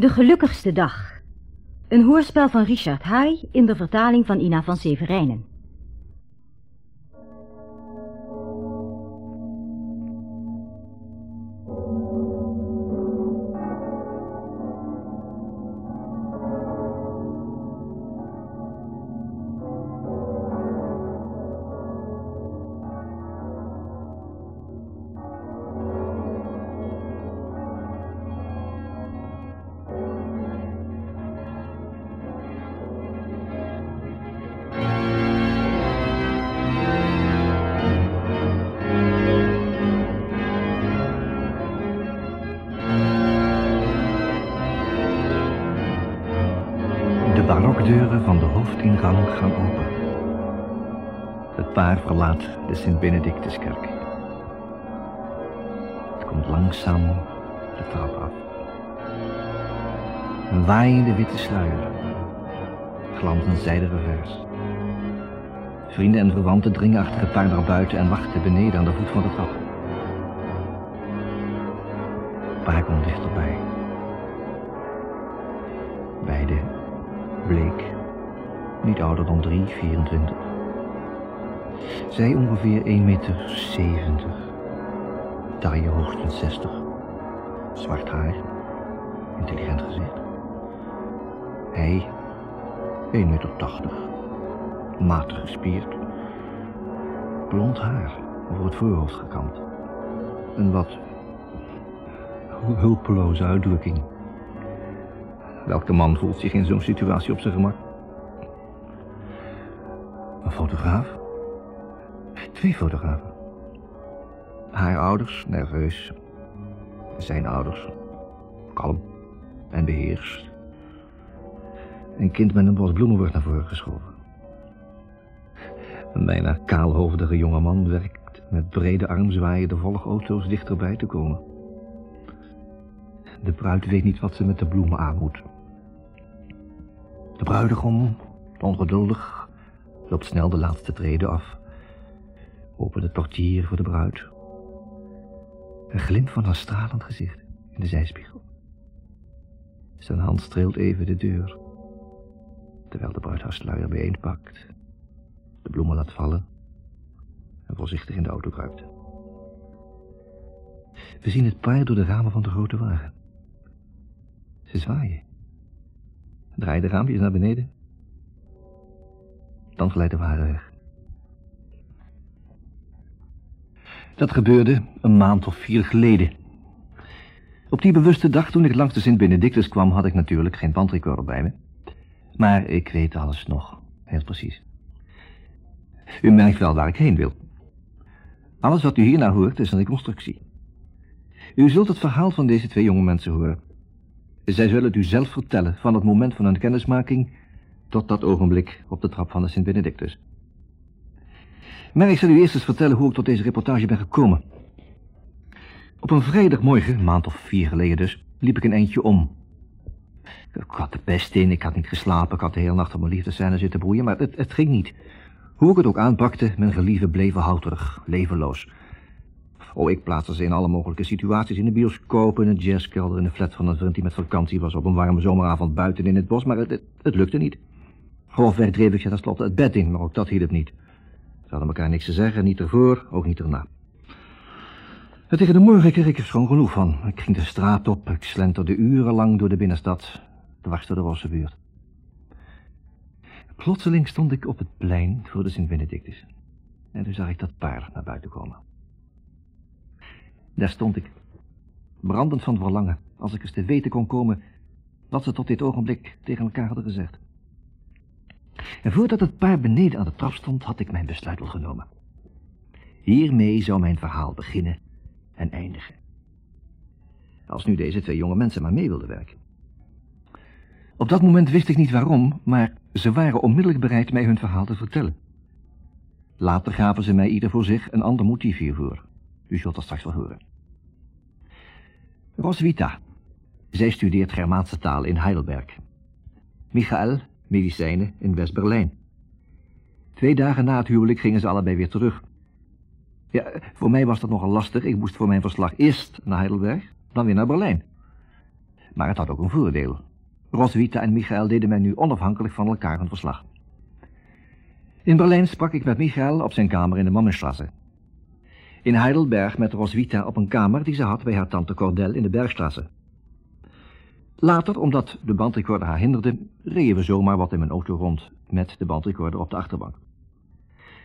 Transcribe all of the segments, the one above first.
De gelukkigste dag. Een hoorspel van Richard Haay in de vertaling van Ina van Severijnen. Sint-Benedictuskerk. Het komt langzaam de trap af. Een waaiende witte sluier, glanzend zijden revers. Vrienden en verwanten dringen achter het paar naar buiten en wachten beneden aan de voet van de trap. Paar komt dichterbij. Beide bleek, niet ouder dan 3, 24. Zij ongeveer 1 meter 70. Taille hoogstens 60. Zwart haar, intelligent gezicht. Hij 1 meter 80. Matig gespierd. Blond haar, over het voorhoofd gekamd. Een wat hulpeloze uitdrukking. Welke man voelt zich in zo'n situatie op zijn gemak? Een fotograaf? Twee fotografen. Haar ouders, nerveus. Zijn ouders, kalm en beheerst. Een kind met een bos bloemen wordt naar voren geschoven. Een bijna kaalhoofdige jongeman werkt met brede armzwaaien de volgauto's dichterbij te komen. De bruid weet niet wat ze met de bloemen aan moet. De bruidegom, ongeduldig, loopt snel de laatste treden af. Open de portier voor de bruid. Een glimp van haar stralend gezicht in de zijspiegel. Zijn hand streelt even de deur. Terwijl de bruid haar sluier bijeenpakt. De bloemen laat vallen. En voorzichtig in de auto kruipt. We zien het paar door de ramen van de grote wagen. Ze zwaaien. Draai de raampjes naar beneden. Dan glijdt de wagen weg. Dat gebeurde een maand of vier geleden. Op die bewuste dag toen ik langs de Sint-Benedictus kwam... had ik natuurlijk geen bandrecorder bij me. Maar ik weet alles nog, heel precies. U merkt wel waar ik heen wil. Alles wat u hierna hoort is een reconstructie. U zult het verhaal van deze twee jonge mensen horen. Zij zullen het u zelf vertellen van het moment van hun kennismaking tot dat ogenblik op de trap van de Sint-Benedictus. Maar ik zal u eerst eens vertellen hoe ik tot deze reportage ben gekomen. Op een vrijdagmorgen, een maand of vier geleden dus, liep ik een eindje om. Ik had de pest in, ik had niet geslapen, ik had de hele nacht op mijn liefdescène zitten broeien, maar het, het ging niet. Hoe ik het ook aanpakte, mijn gelieven bleven houterig, levenloos. Oh, ik plaatste ze in alle mogelijke situaties. In de bioscoop, in een jazzkelder, in de flat van een vriend die met vakantie was... op een warme zomeravond buiten in het bos, maar het, het, lukte niet. Grofweg dreef ik je tenslotte het bed in, maar ook dat hielp niet. Ze hadden elkaar niks te zeggen, niet ervoor, ook niet erna. En tegen de morgen kreeg ik er schoon genoeg van. Ik ging de straat op, ik slenterde urenlang door de binnenstad, dwars door de Rossenbuurt. Plotseling stond ik op het plein voor de Sint-Benedictus. En toen zag ik dat paar naar buiten komen. Daar stond ik, brandend van verlangen, als ik eens te weten kon komen wat ze tot dit ogenblik tegen elkaar hadden gezegd. En voordat het paar beneden aan de trap stond, had ik mijn besluit al genomen. Hiermee zou mijn verhaal beginnen en eindigen. Als nu deze twee jonge mensen maar mee wilden werken. Op dat moment wist ik niet waarom, maar ze waren onmiddellijk bereid mij hun verhaal te vertellen. Later gaven ze mij ieder voor zich een ander motief hiervoor. U zult dat straks wel horen. Roswitha. Zij studeert Germaanse taal in Heidelberg. Michael, medicijnen in West-Berlijn. Twee dagen na het huwelijk gingen ze allebei weer terug. Ja, voor mij was dat nogal lastig. Ik moest voor mijn verslag eerst naar Heidelberg, dan weer naar Berlijn. Maar het had ook een voordeel. Roswitha en Michael deden mij nu onafhankelijk van elkaar een verslag. In Berlijn sprak ik met Michael op zijn kamer in de Mammenstrasse. In Heidelberg met Roswitha op een kamer die ze had bij haar tante Cordel in de Bergstrasse. Later, omdat de bandrecorder haar hinderde, reden we zomaar wat in mijn auto rond met de bandrecorder op de achterbank.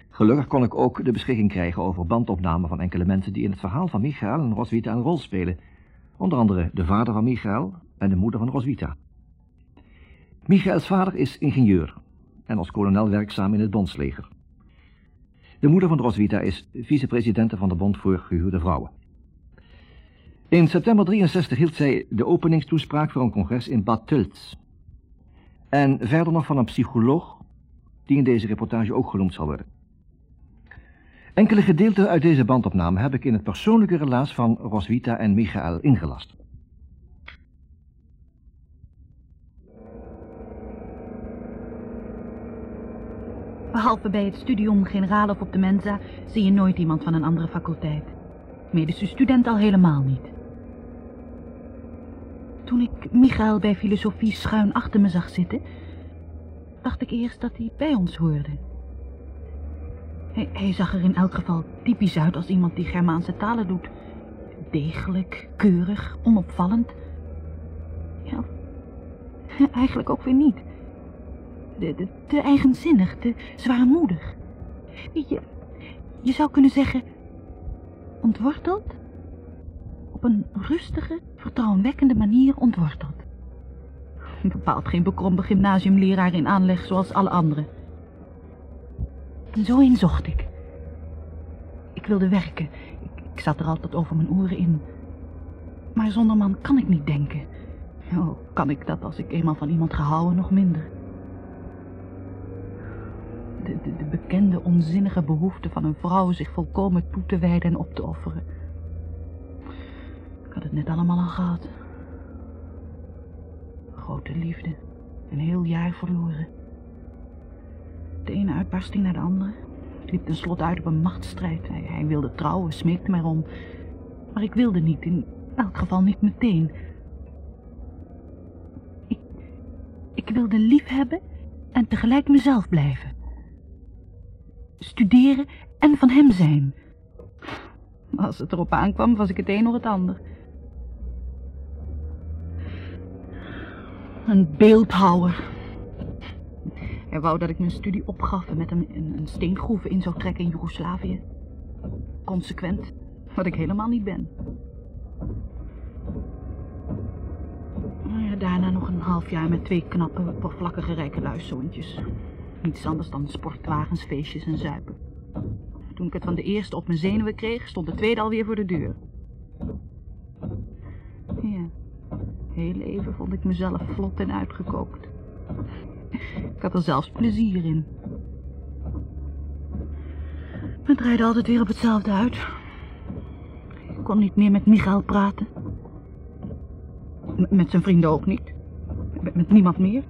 Gelukkig kon ik ook de beschikking krijgen over bandopnamen van enkele mensen die in het verhaal van Michael en Roswitha een rol spelen. Onder andere de vader van Michael en de moeder van Roswitha. Michaels vader is ingenieur en als kolonel werkzaam in het bondsleger. De moeder van Roswitha is vicepresidente van de Bond voor Gehuwde Vrouwen. In september 63 hield zij de openingstoespraak voor een congres in Bad Tölz. En verder nog van een psycholoog, die in deze reportage ook genoemd zal worden. Enkele gedeelten uit deze bandopname heb ik in het persoonlijke relaas van Roswitha en Michael ingelast. Behalve bij het studium generaal of op de Mensa zie je nooit iemand van een andere faculteit. Medische student al helemaal niet. Toen ik Michael bij filosofie schuin achter me zag zitten, dacht ik eerst dat hij bij ons hoorde. Hij, zag er in elk geval typisch uit als iemand die Germaanse talen doet. Degelijk, keurig, onopvallend. Ja, eigenlijk ook weer niet. De, de, te eigenzinnig, te zwaarmoedig. Weet je, je zou kunnen zeggen... ontworteld? Een rustige, vertrouwenwekkende manier ontworteld. Bepaald geen bekrompen gymnasiumleraar in aanleg zoals alle anderen. En zo in zocht ik. Ik wilde werken. Ik, ik zat er altijd over mijn oren in. Maar zonder man kan ik niet denken. Oh, kan ik dat als ik eenmaal van iemand gehouden nog minder. De, de, de, bekende onzinnige behoefte van een vrouw zich volkomen toe te wijden en op te offeren. Had het net allemaal al gehad. Grote liefde, een heel jaar verloren. De ene uitbarsting naar de andere. Het liep tenslotte uit op een machtsstrijd. Hij, hij wilde trouwen, smeekte mij om. Maar ik wilde niet, in elk geval niet meteen. Ik, ik wilde lief hebben en tegelijk mezelf blijven. Studeren en van hem zijn. Als het erop aankwam, was ik het een of het ander. Een beeldhouwer. Hij wou dat ik mijn studie opgaf en met hem een, een in zou trekken in Joegoslavië. Consequent, wat ik helemaal niet ben. Ja, daarna nog een half jaar met twee knappe, vlakkige rijke luiszoontjes. Niets anders dan sportwagens, feestjes en zuipen. Toen ik het van de eerste op mijn zenuwen kreeg, stond de tweede alweer voor de deur. Heel even vond ik mezelf vlot en uitgekookt. Ik had er zelfs plezier in. Het draaide altijd weer op hetzelfde uit. Ik kon niet meer met Michael praten. Met zijn vrienden ook niet. Met, niemand meer.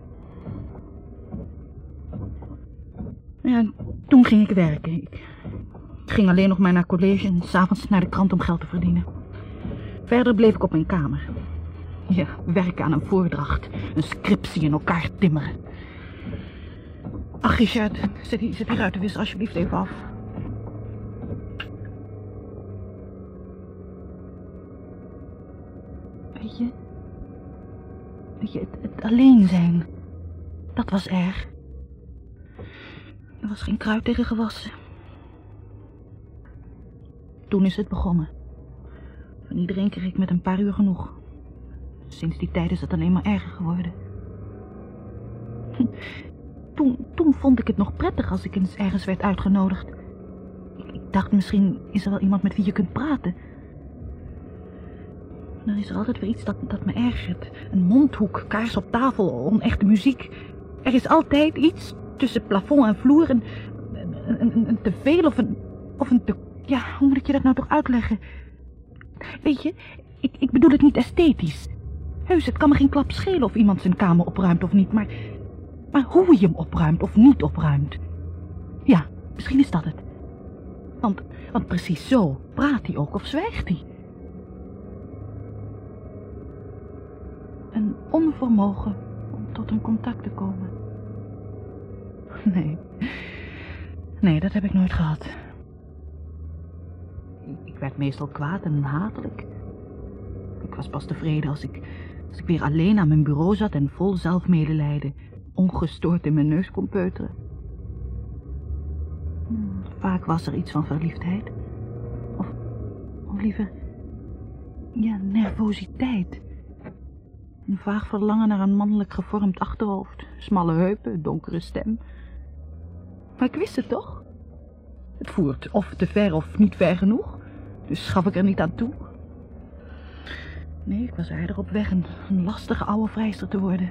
Toen ging ik werken. Ik ging alleen nog maar naar college en s'avonds naar de krant om geld te verdienen. Verder bleef ik op mijn kamer. Ja, werken aan een voordracht. Een scriptie in elkaar timmeren. Ach, Richard, zet die, zet die ruitenwisser alsjeblieft even af. Weet je... Weet je, het, het alleen zijn... Dat was erg. Er was geen kruid tegen gewassen. Toen is het begonnen. Van iedereen kreeg ik met een paar uur genoeg. Sinds die tijd is het alleen maar erger geworden. Toen, toen vond ik het nog prettig als ik eens ergens werd uitgenodigd. Ik, dacht, misschien is er wel iemand met wie je kunt praten. Dan is er altijd weer iets dat, dat me ergert. Een mondhoek, kaars op tafel, onechte muziek. Er is altijd iets tussen plafond en vloer. Een, een te veel of een, of een te... Ja, hoe moet ik je dat nou toch uitleggen? Weet je, ik, ik bedoel het niet esthetisch. Heus, het kan me geen klap schelen of iemand zijn kamer opruimt of niet, maar maar hoe je hem opruimt of niet opruimt. Ja, misschien is dat het. Want, want precies zo praat hij ook of zwijgt hij. een onvermogen om tot een contact te komen. Nee, nee, dat heb ik nooit gehad. Ik werd meestal kwaad en hatelijk. Ik was pas tevreden als ik, als ik weer alleen aan mijn bureau zat en vol zelfmedelijden, ongestoord in mijn neus kon peuteren. Hmm, Vaak was er iets van verliefdheid. Of, of liever, ja, nervositeit. Een vaag verlangen naar een mannelijk gevormd achterhoofd, smalle heupen, donkere stem. Maar ik wist het toch? Het voert of te ver of niet ver genoeg, dus gaf ik er niet aan toe. Nee, ik was eerder op weg een, een lastige oude vrijster te worden.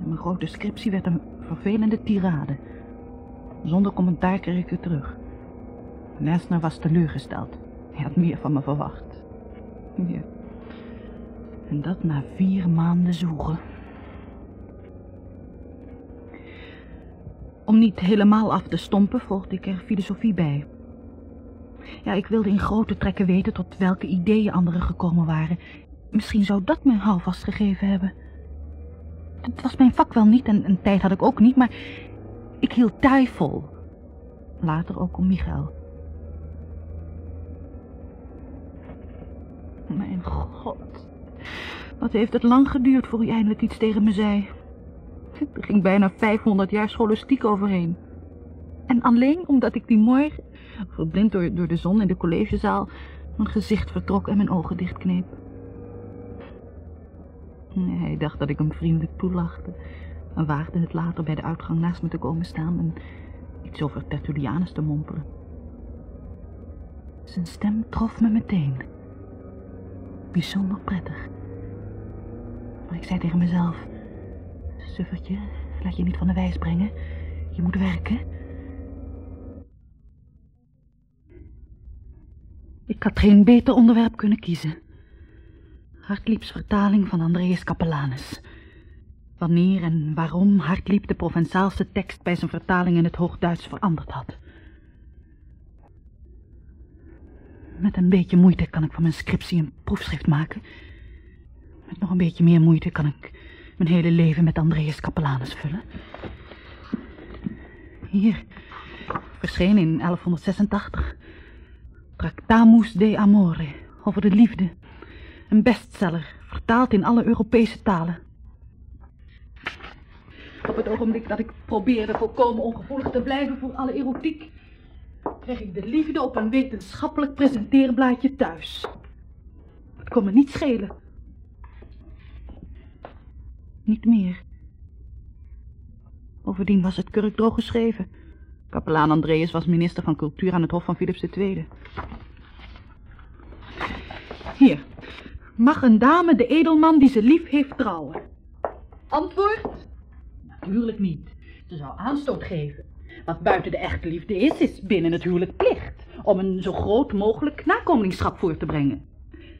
En mijn grote scriptie werd een vervelende tirade. Zonder commentaar kreeg ik het terug. Lesnar was teleurgesteld. Hij had meer van me verwacht. Ja. En dat na vier maanden zoeken. Om niet helemaal af te stompen, volgde ik er filosofie bij. Ja, ik wilde in grote trekken weten tot welke ideeën anderen gekomen waren. Misschien zou dat me houvast gegeven hebben. Het was mijn vak wel niet en een tijd had ik ook niet, maar ik hield taai. Later ook om Michael. Mijn god. Wat heeft het lang geduurd voor hij eindelijk iets tegen me zei. Er ging bijna 500 jaar scholastiek overheen. En alleen omdat ik die morgen, verblind door, door de zon in de collegezaal, mijn gezicht vertrok en mijn ogen dichtkneep. Hij dacht dat ik hem vriendelijk toelachte en waagde het later bij de uitgang naast me te komen staan en iets over Tertullianus te mompelen. Zijn stem trof me meteen. Bijzonder prettig. Maar ik zei tegen mezelf... Suffertje, laat je niet van de wijs brengen. Je moet werken. Ik had geen beter onderwerp kunnen kiezen. Hartlieb's vertaling van Andreas Capellanus. Wanneer en waarom Hartlieb de Provençaalse tekst bij zijn vertaling in het Hoogduits veranderd had. Met een beetje moeite kan ik van mijn scriptie een proefschrift maken. Met nog een beetje meer moeite kan ik mijn hele leven met Andreas Capellanus vullen. Hier, verscheen in 1186. Tractamus de Amore, over de liefde. Een bestseller, vertaald in alle Europese talen. Op het ogenblik dat ik probeerde volkomen ongevoelig te blijven voor alle erotiek, kreeg ik de liefde op een wetenschappelijk presenteerblaadje thuis. Het kon me niet schelen. Niet meer. Bovendien was het kurkdroog geschreven. Kapelaan Andreas was minister van cultuur aan het hof van Philips II. Hier. Mag een dame de edelman die ze lief heeft trouwen? Antwoord? Natuurlijk niet. Ze zou aanstoot geven. Wat buiten de echte liefde is, is binnen het huwelijk plicht. Om een zo groot mogelijk nakomelingschap voor te brengen.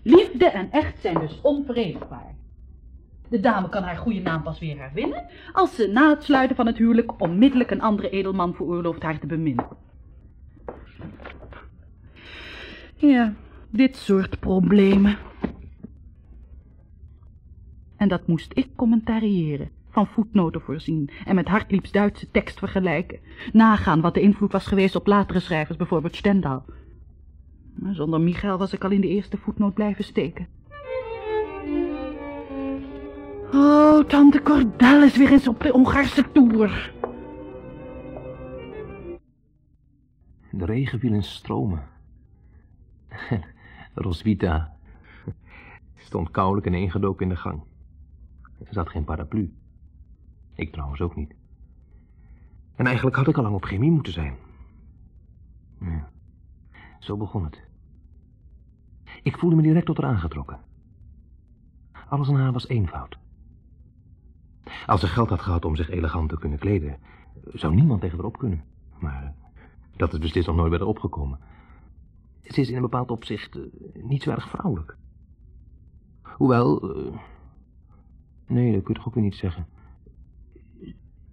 Liefde en echt zijn dus onverenigbaar. De dame kan haar goede naam pas weer herwinnen... als ze na het sluiten van het huwelijk... onmiddellijk een andere edelman veroorlooft haar te beminnen. Ja, dit soort problemen. En dat moest ik commentariëren, van voetnoten voorzien... en met Hartlieb's Duitse tekst vergelijken. Nagaan wat de invloed was geweest op latere schrijvers, bijvoorbeeld Stendhal. Maar zonder Michael was ik al in de eerste voetnoot blijven steken. Oh, tante Cordel is weer eens op de Hongaarse toer. De regen viel in stromen. Roswitha stond koulijk en ingedoken in de gang. Er zat geen paraplu. Ik trouwens ook niet. En eigenlijk had ik al lang op chemie moeten zijn. Ja, zo begon het. Ik voelde me direct tot haar aangetrokken. Alles aan haar was eenvoud. Als ze geld had gehad om zich elegant te kunnen kleden, zou niemand tegen haar op kunnen. Maar dat is beslist nog nooit bij haar opgekomen. Ze is in een bepaald opzicht uh, niet zo erg vrouwelijk. Hoewel... Uh, nee, dat kun je toch ook weer niet zeggen.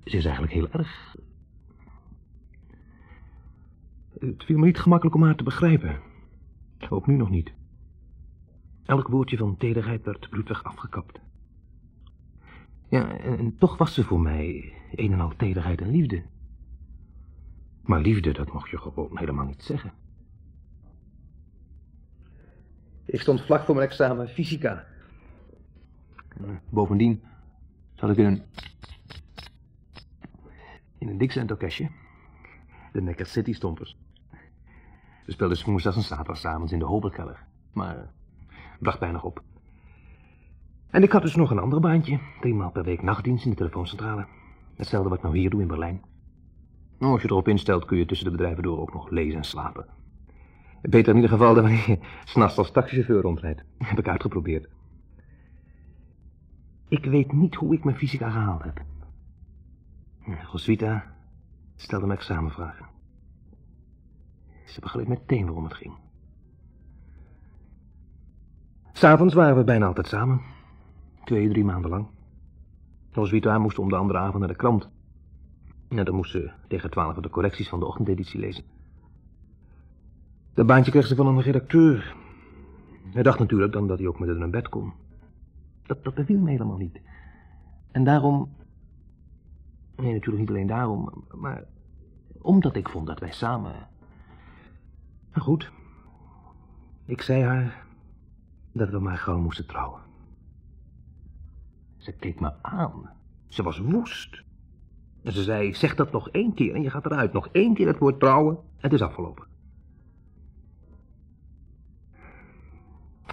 Ze is eigenlijk heel erg... Het viel me niet gemakkelijk om haar te begrijpen. Ook nu nog niet. Elk woordje van tederheid werd bloedweg afgekapt. Ja, en, en toch was ze voor mij een en al tederheid en liefde. Maar liefde, dat mocht je gewoon helemaal niet zeggen. Ik stond vlak voor mijn examen fysica. Bovendien zat ik in een... in een Dixieland-orkestje. De Necker City Stompers. We speelden 's woensdags en zaterdagavond in de Hobelkeller. Maar eh, bracht weinig op. En ik had dus nog een ander baantje. Driemaal per week nachtdienst in de telefooncentrale. Hetzelfde wat ik nou hier doe in Berlijn. Nou, als je erop instelt kun je tussen de bedrijven door ook nog lezen en slapen. Beter in ieder geval dan wanneer je s'nachts als taxichauffeur rondrijdt. Heb ik uitgeprobeerd. Ik weet niet hoe ik mijn fysica gehaald heb. Roswitha stelde me examenvragen. Ze begreep meteen waarom het ging. S'avonds waren we bijna altijd samen. Twee, drie maanden lang. Roswitha moest om de andere avond naar de krant. En dan moest ze tegen twaalf de correcties van de ochtendeditie lezen. Dat baantje kreeg ze van een redacteur. Hij dacht natuurlijk dan dat hij ook met haar naar bed kon. Dat, dat beviel me helemaal niet. En daarom... Nee, natuurlijk niet alleen daarom, maar... Omdat ik vond dat wij samen... Nou goed. Ik zei haar dat we maar gauw moesten trouwen. Ze keek me aan. Ze was woest. En ze zei, zeg dat nog één keer en je gaat eruit. Nog één keer het woord trouwen en het is afgelopen.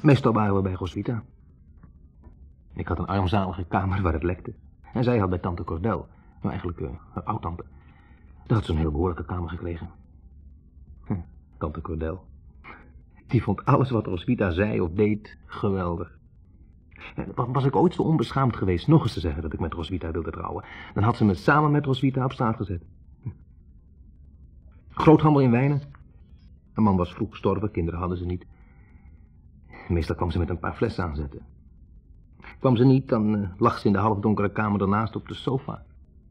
Meestal waren we bij Roswitha. Ik had een armzalige kamer waar het lekte. En zij had bij tante Cordel, nou eigenlijk uh, haar oud-tante, daar had ze een heel behoorlijke kamer gekregen. Hm, tante Cordel. Die vond alles wat Roswitha zei of deed geweldig. En was ik ooit zo onbeschaamd geweest nog eens te zeggen dat ik met Roswitha wilde trouwen, dan had ze me samen met Roswitha op straat gezet. Hm. Groothandel in wijnen. Een man was vroeg gestorven, kinderen hadden ze niet. Meestal kwam ze met een paar flessen aanzetten. Kwam ze niet, dan uh, lag ze in de halfdonkere kamer daarnaast op de sofa.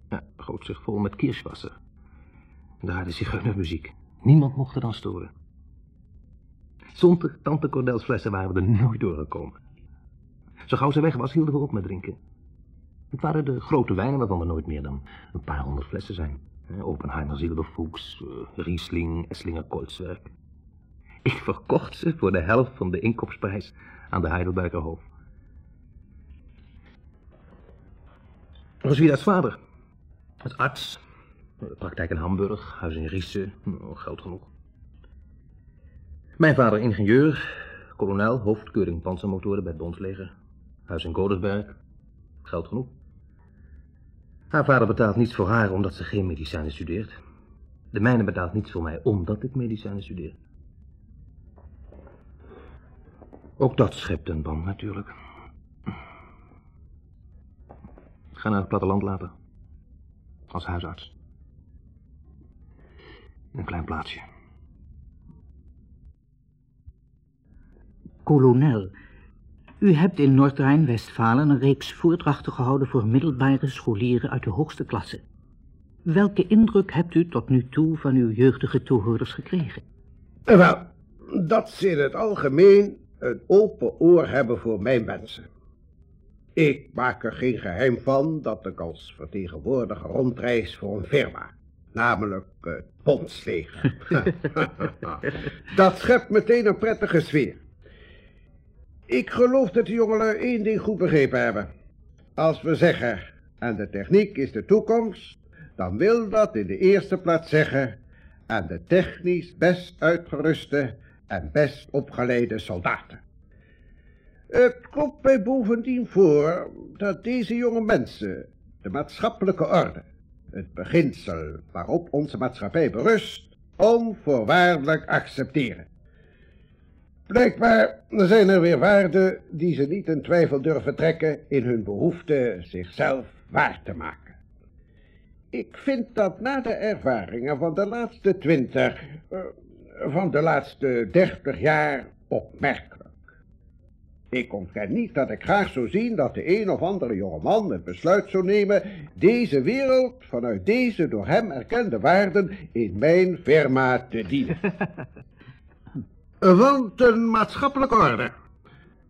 Ja, goot zich vol met kirschwasser. Daar de zigeunermuziek. Niemand mocht er dan storen. Zonder tante Cordels flessen waren we er nooit doorgekomen. Zo gauw ze weg was, hielden we op met drinken. Het waren de grote wijnen waarvan er nooit meer dan een paar honderd flessen zijn. Oppenheimer Zilberfuchs, uh, Riesling, Esslinger Kolzwerk. Ik verkocht ze voor de helft van de inkoopprijs aan de Heidelberger Hof. Roswitha's vader. Was arts. Praktijk in Hamburg, huis in Riesen. Oh, geld genoeg. Mijn vader ingenieur, kolonel, hoofdkeuring panzermotoren bij het Bondsleger. Huis in Godesberg. Geld genoeg. Haar vader betaalt niets voor haar omdat ze geen medicijnen studeert. De mijne betaalt niets voor mij omdat ik medicijnen studeer. Ook dat schept een band natuurlijk. Ga naar het platteland later. Als huisarts. In een klein plaatsje. Kolonel, u hebt in Noord-Rijn-Westfalen een reeks voordrachten gehouden voor middelbare scholieren uit de hoogste klasse. Welke indruk hebt u tot nu toe van uw jeugdige toehoorders gekregen? Wel, dat ze in het algemeen een open oor hebben voor mijn mensen. Ik maak er geen geheim van dat ik als vertegenwoordiger rondreis voor een firma, namelijk het Bondsleger. dat schept meteen een prettige sfeer. Ik geloof dat de jongelui één ding goed begrepen hebben. Als we zeggen, en de techniek is de toekomst, dan wil dat in de eerste plaats zeggen, en de technisch best uitgeruste en best opgeleide soldaten. Het komt mij bovendien voor dat deze jonge mensen de maatschappelijke orde, het beginsel waarop onze maatschappij berust, onvoorwaardelijk accepteren. Blijkbaar zijn er weer waarden die ze niet in twijfel durven trekken in hun behoefte zichzelf waar te maken. Ik vind dat na de ervaringen van de laatste twintig, uh, van de laatste dertig jaar opmerkelijk. Ik ontken niet dat ik graag zou zien dat de een of andere jongeman het besluit zou nemen deze wereld vanuit deze door hem erkende waarden in mijn firma te dienen. Want een maatschappelijke orde,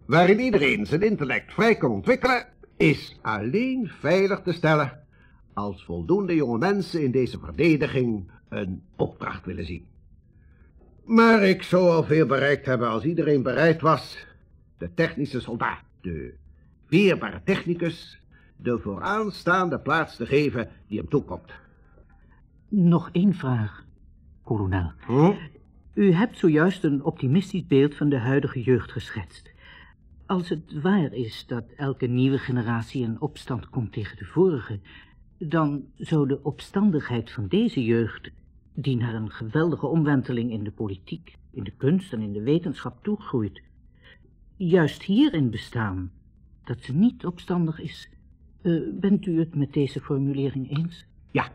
waarin iedereen zijn intellect vrij kan ontwikkelen, is alleen veilig te stellen als voldoende jonge mensen in deze verdediging een opdracht willen zien. Maar ik zou al veel bereikt hebben als iedereen bereid was de technische soldaat, de weerbare technicus, de vooraanstaande plaats te geven die hem toekomt. Nog één vraag, kolonel. Hm? U hebt zojuist een optimistisch beeld van de huidige jeugd geschetst. Als het waar is dat elke nieuwe generatie in opstand komt tegen de vorige, dan zou de opstandigheid van deze jeugd, die naar een geweldige omwenteling in de politiek, in de kunst en in de wetenschap toegroeit, juist hierin bestaan dat ze niet opstandig is. Eh, bent u het met deze formulering eens? Ja,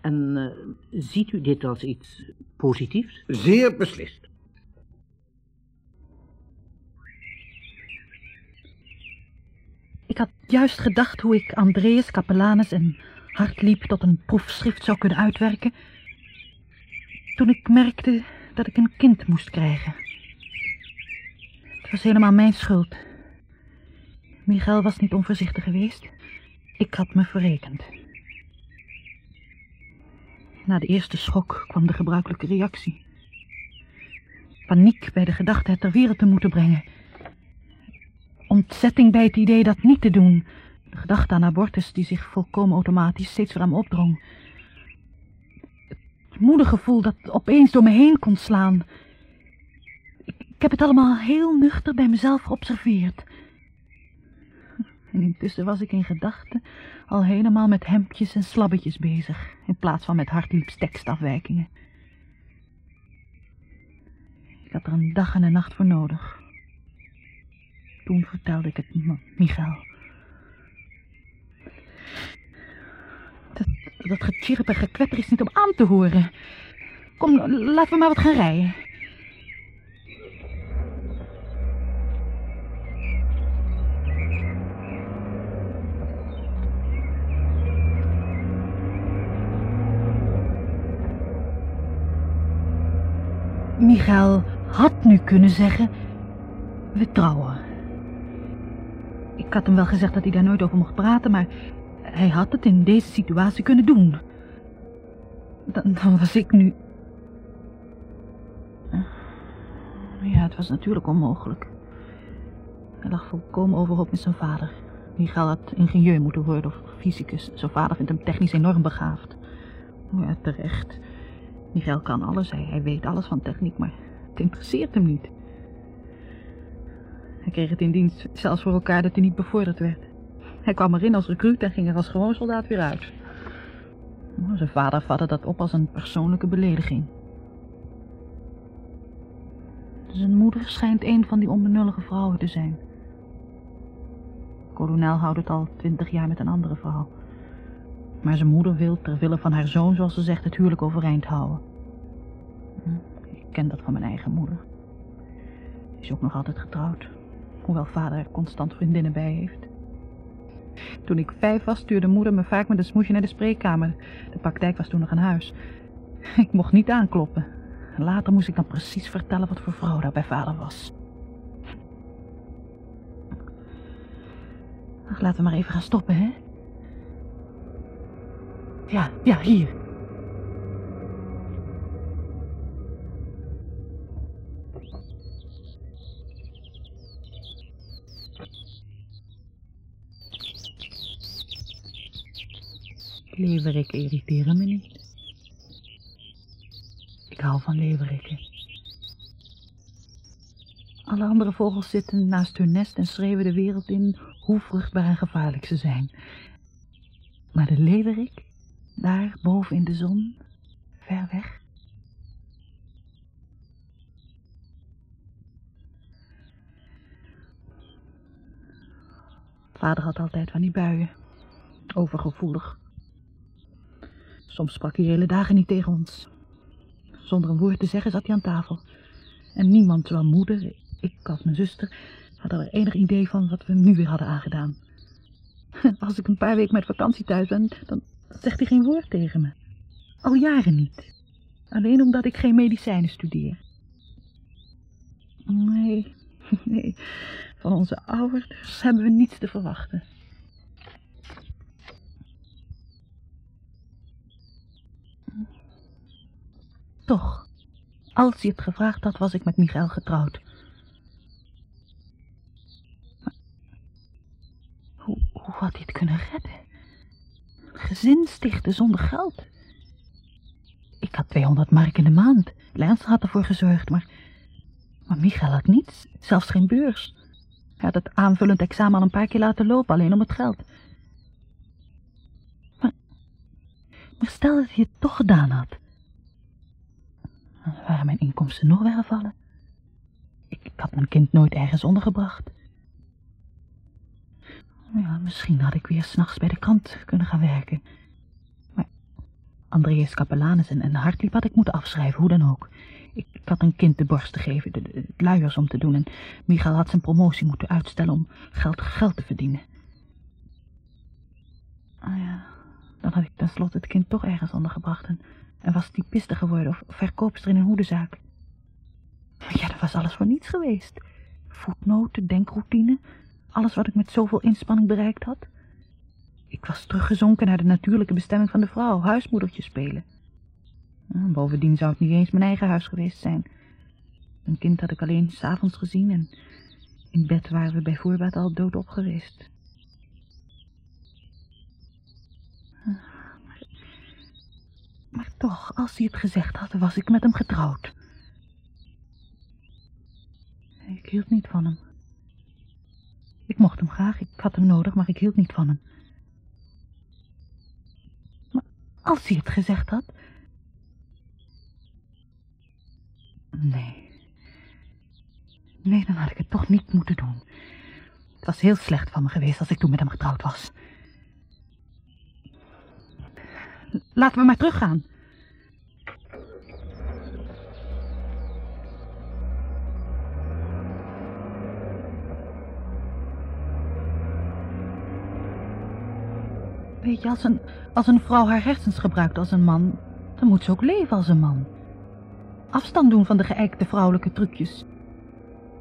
En eh, ziet u dit als iets positiefs? zeer beslist. Ik had juist gedacht hoe ik Andreas Capellanus en Hartliep tot een proefschrift zou kunnen uitwerken, toen ik merkte dat ik een kind moest krijgen. Het was helemaal mijn schuld. Michael was niet onvoorzichtig geweest. Ik had me verrekend. Na de eerste schok kwam de gebruikelijke reactie. Paniek bij de gedachte het ter wereld te moeten brengen. Ontzetting bij het idee dat niet te doen. De gedachte aan abortus die zich volkomen automatisch steeds weer aan me opdrong. Het moedergevoel dat opeens door me heen kon slaan. Ik, ik heb het allemaal heel nuchter bij mezelf geobserveerd. En intussen was ik in gedachten al helemaal met hemdjes en slabbetjes bezig, in plaats van met hartlieps tekstafwijkingen. Ik had er een dag en een nacht voor nodig. Toen vertelde ik het Michael. Dat, dat en gekwetter is niet om aan te horen. Kom, laten we maar wat gaan rijden. Michael had nu kunnen zeggen... We trouwen. Ik had hem wel gezegd dat hij daar nooit over mocht praten, maar hij had het in deze situatie kunnen doen. Dan, dan was ik nu... Ja, het was natuurlijk onmogelijk. Hij lag volkomen overhoop met zijn vader. Michael had ingenieur moeten worden of fysicus. Zijn vader vindt hem technisch enorm begaafd. Ja, terecht. Michael kan alles, hij, hij weet alles van techniek, maar het interesseert hem niet. Hij kreeg het in dienst zelfs voor elkaar dat hij niet bevorderd werd. Hij kwam erin als recruut en ging er als gewoon soldaat weer uit. Nou, Zijn vader vatte dat op als een persoonlijke belediging. Zijn moeder schijnt een van die onbenullige vrouwen te zijn. Kolonel houdt het al twintig jaar met een andere vrouw. Maar zijn moeder wil, ter wille van haar zoon, zoals ze zegt, het huwelijk overeind houden. Hm, Ik ken dat van mijn eigen moeder. Ze is ook nog altijd getrouwd, hoewel vader er constant vriendinnen bij heeft. Toen ik vijf was, stuurde moeder me vaak met een smoesje naar de spreekkamer. De praktijk was toen nog een huis. Ik mocht niet aankloppen. En later moest ik dan precies vertellen wat voor vrouw daar bij vader was. Ach, laten we maar even gaan stoppen, hè? Ja, ja, hier. Leeuwerikken irriteren me niet. Ik hou van leeuwerikken. Alle andere vogels zitten naast hun nest en schreeuwen de wereld in hoe vruchtbaar en gevaarlijk ze zijn. Maar de leeuwerik, daar boven in de zon, ver weg. Vader had altijd van die buien. Overgevoelig. Soms sprak hij hele dagen niet tegen ons. Zonder een woord te zeggen zat hij aan tafel. En niemand, zowel moeder, ik als mijn zuster, hadden er enig idee van wat we nu weer hadden aangedaan. Als ik een paar weken met vakantie thuis ben, dan zegt hij geen woord tegen me. Al jaren niet. Alleen omdat ik geen medicijnen studeer. Nee, nee. Van onze ouders hebben we niets te verwachten. Toch, als je het gevraagd had, was ik met Miguel getrouwd. Hoe, hoe had hij het kunnen redden? Gezin stichten zonder geld. Ik had 200 mark in de maand. Lens had ervoor gezorgd, maar... Maar Michael had niets, zelfs geen beurs. Hij had het aanvullend examen al een paar keer laten lopen, alleen om het geld. Maar, maar stel dat hij het toch gedaan had. Dan waren mijn inkomsten nog weggevallen. Ik, ik had mijn kind nooit ergens ondergebracht. Ja, misschien had ik weer s'nachts bij de krant kunnen gaan werken. Maar Andreas Capellanus en, en Hartliep had ik moeten afschrijven, hoe dan ook. Ik, had een kind de borst te geven, de, luiers om te doen... en Michael had zijn promotie moeten uitstellen om geld, geld te verdienen. Ah ja, dan had ik tenslotte het kind toch ergens ondergebracht... en, en was typiste geworden of verkoopster in een hoedenzaak. Ja, dat was alles voor niets geweest. Voetnoten, denkroutine, alles wat ik met zoveel inspanning bereikt had. Ik was teruggezonken naar de natuurlijke bestemming van de vrouw, huismoedertje spelen. bovendien zou het niet eens mijn eigen huis geweest zijn. Een kind had ik alleen s'avonds gezien en in bed waren we bijvoorbeeld al dood geweest. Maar, maar toch, als hij het gezegd had, was ik met hem getrouwd. Ik hield niet van hem. Ik mocht hem graag, ik had hem nodig, maar ik hield niet van hem. Maar als hij het gezegd had... Nee. Nee, dan had ik het toch niet moeten doen. Het was heel slecht van me geweest als ik toen met hem getrouwd was. Laten we maar teruggaan. Weet je, als een, als een vrouw haar hersens gebruikt als een man, dan moet ze ook leven als een man. Afstand doen van de geëikte vrouwelijke trucjes.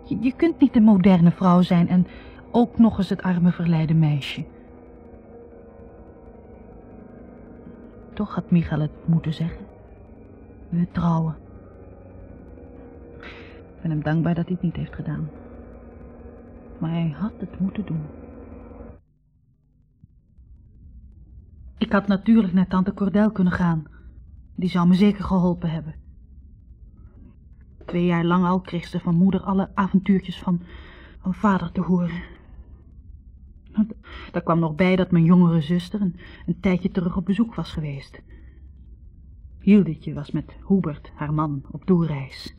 Je, je kunt niet de moderne vrouw zijn en ook nog eens het arme verleide meisje. Toch had Michael het moeten zeggen. We trouwen. Ik ben hem dankbaar dat hij het niet heeft gedaan. Maar hij had het moeten doen. Ik had natuurlijk naar tante Cordel kunnen gaan. Die zou me zeker geholpen hebben. Twee jaar lang al kreeg ze van moeder alle avontuurtjes van, vader te horen. Daar kwam nog bij dat mijn jongere zuster een, een tijdje terug op bezoek was geweest. Hildetje was met Hubert, haar man, op doorreis.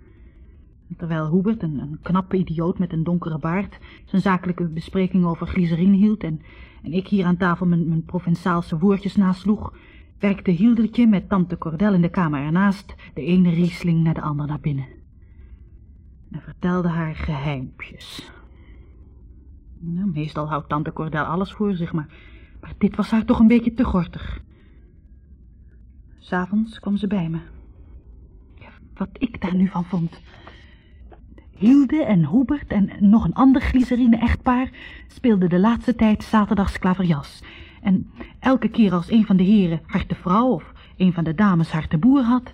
Terwijl Hubert, een, knappe idioot met een donkere baard, zijn zakelijke bespreking over glycerine hield en, en ik hier aan tafel mijn, mijn Provençaalse woordjes nasloeg, werkte Hildertje met tante Cordel in de kamer ernaast de ene riesling naar de ander naar binnen. En vertelde haar geheimpjes. Nou, meestal houdt tante Cordel alles voor zich, maar, maar dit was haar toch een beetje te gortig. S'avonds kwam ze bij me. wat ik daar nu van vond... Hilde en Hubert en nog een ander glycerine-echtpaar speelden de laatste tijd zaterdags klaverjas. En elke keer als een van de heren harte vrouw of een van de dames harte boer had,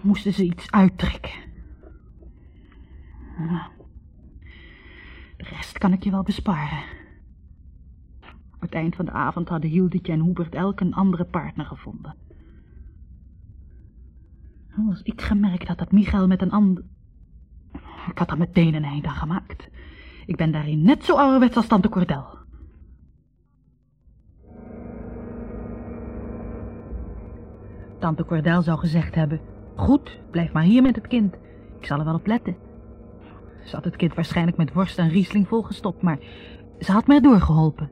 moesten ze iets uittrekken. De rest kan ik je wel besparen. Op het eind van de avond hadden Hildetje en Hubert elk een andere partner gevonden. Als ik gemerkt had dat Michael met een ander... Ik had er meteen een eind aan gemaakt. Ik ben daarin net zo ouderwets als tante Cordel. Tante Cordel zou gezegd hebben... Goed, blijf maar hier met het kind. Ik zal er wel op letten. Ze had het kind waarschijnlijk met worst en riesling volgestopt, maar ze had me erdoor geholpen.